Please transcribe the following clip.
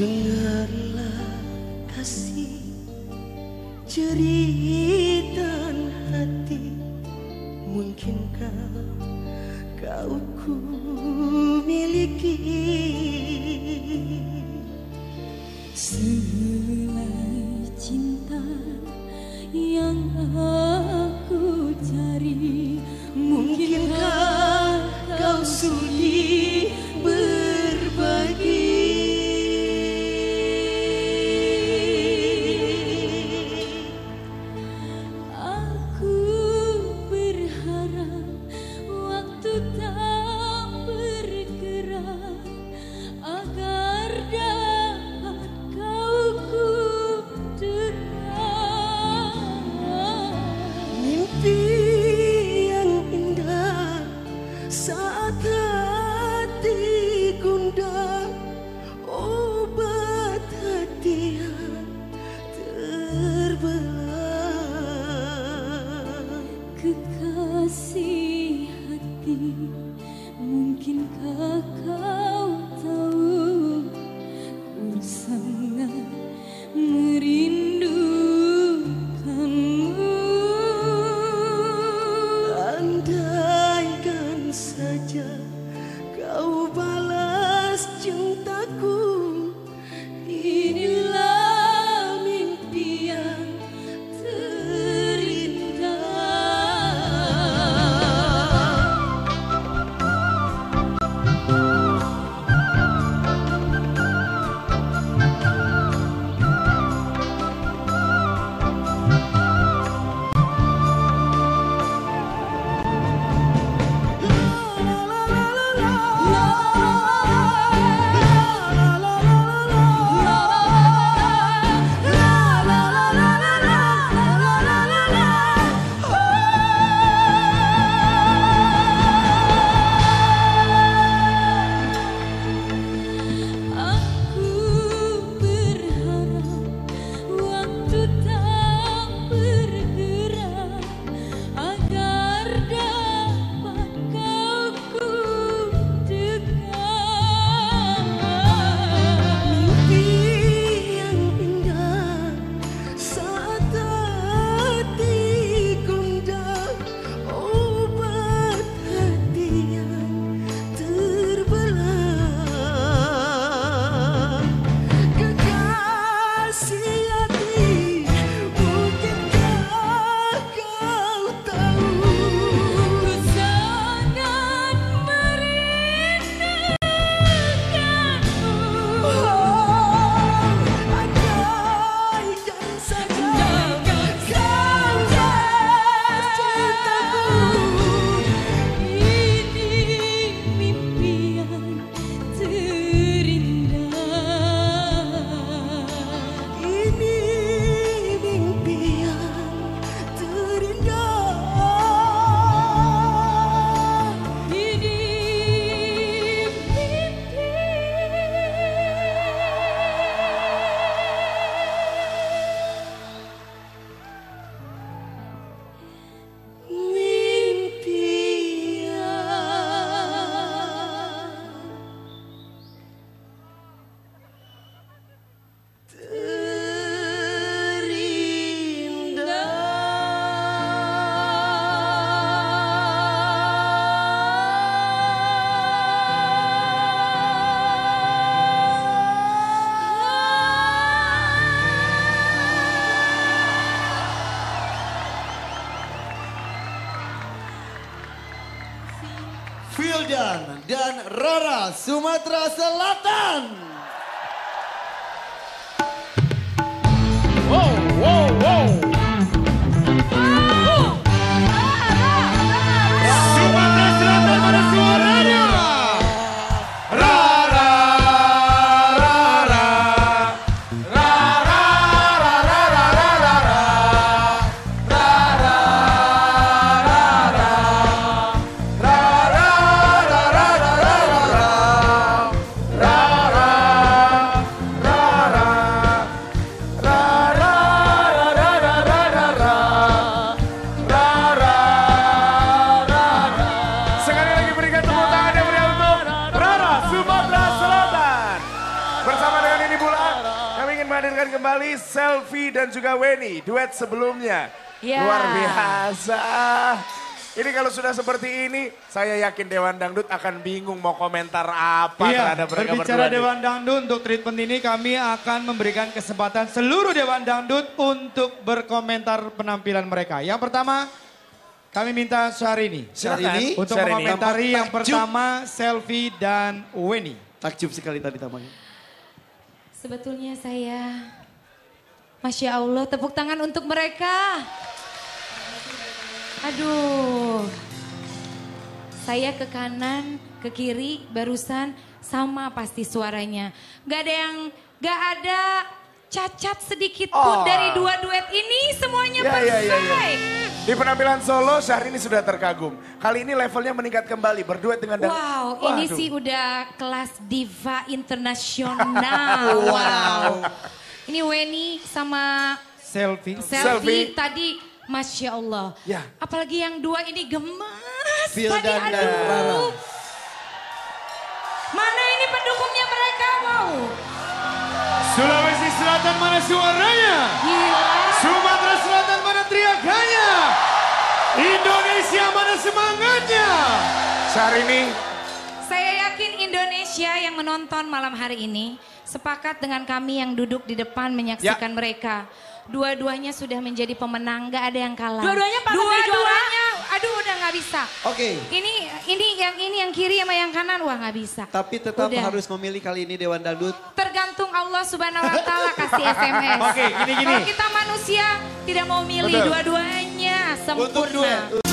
Dengarlah kasih cerita hati. Mungkinkah kau ku miliki. Sehelai cinta yang aku cari Mungkinkah kau sudah kakak Fildan dan Rara Sumatera Selatan. Selfie dan juga Weni, duet sebelumnya. Ya. Luar biasa. Ini kalau sudah seperti ini, saya yakin Dewan Dangdut akan bingung mau komentar apa Iya, terhadap mereka berbicara berdua. Dewan Dangdut untuk treatment ini kami akan memberikan kesempatan seluruh Dewan Dangdut untuk berkomentar penampilan mereka. Yang pertama, kami minta Syahrini Silakan. untuk Syahrini. mengomentari yang pertama Selfie dan Weni. Takjub sekali tadi tampaknya. Sebetulnya saya, Masya Allah, tepuk tangan untuk mereka. Aduh, saya ke kanan, ke kiri, barusan sama pasti suaranya. Gak ada yang, gak ada cacat sedikit Oh. pun dari dua duet ini, semuanya Ya, ya, ya, ya. perfect. Di penampilan solo, Syahrini sudah terkagum. Kali ini levelnya meningkat kembali, berduet dengan Wow, Waduh. ini sih udah kelas diva internasional. wow. Ini Weni sama Selfie. selfie, Selfie. tadi, masya Allah. Ya. Apalagi yang dua ini gemas. Phil tadi dan aduh. Mana ini pendukungnya mereka? Wow, Sulawesi Selatan mana suaranya? gila. Sumatera Selatan mana teriakannya? Indonesia mana semangatnya? Syahrini, Saya yakin Indonesia yang menonton malam hari ini sepakat dengan kami yang duduk di depan Ya. menyaksikan mereka. Dua-duanya sudah menjadi pemenang, gak ada yang kalah. Dua-duanya juara? Dua-duanya, aduh udah nggak bisa. Oke. Ini ini yang ini yang kiri sama yang kanan wah nggak bisa. Tapi tetap Udah. harus memilih kali ini Dewan Dangdut. Tergantung Allah Subhanahu Wa Taala kasih SMS. Oke, gini-gini. Kalau kita manusia tidak mau milih dua-duanya Untuk sempurna. duet.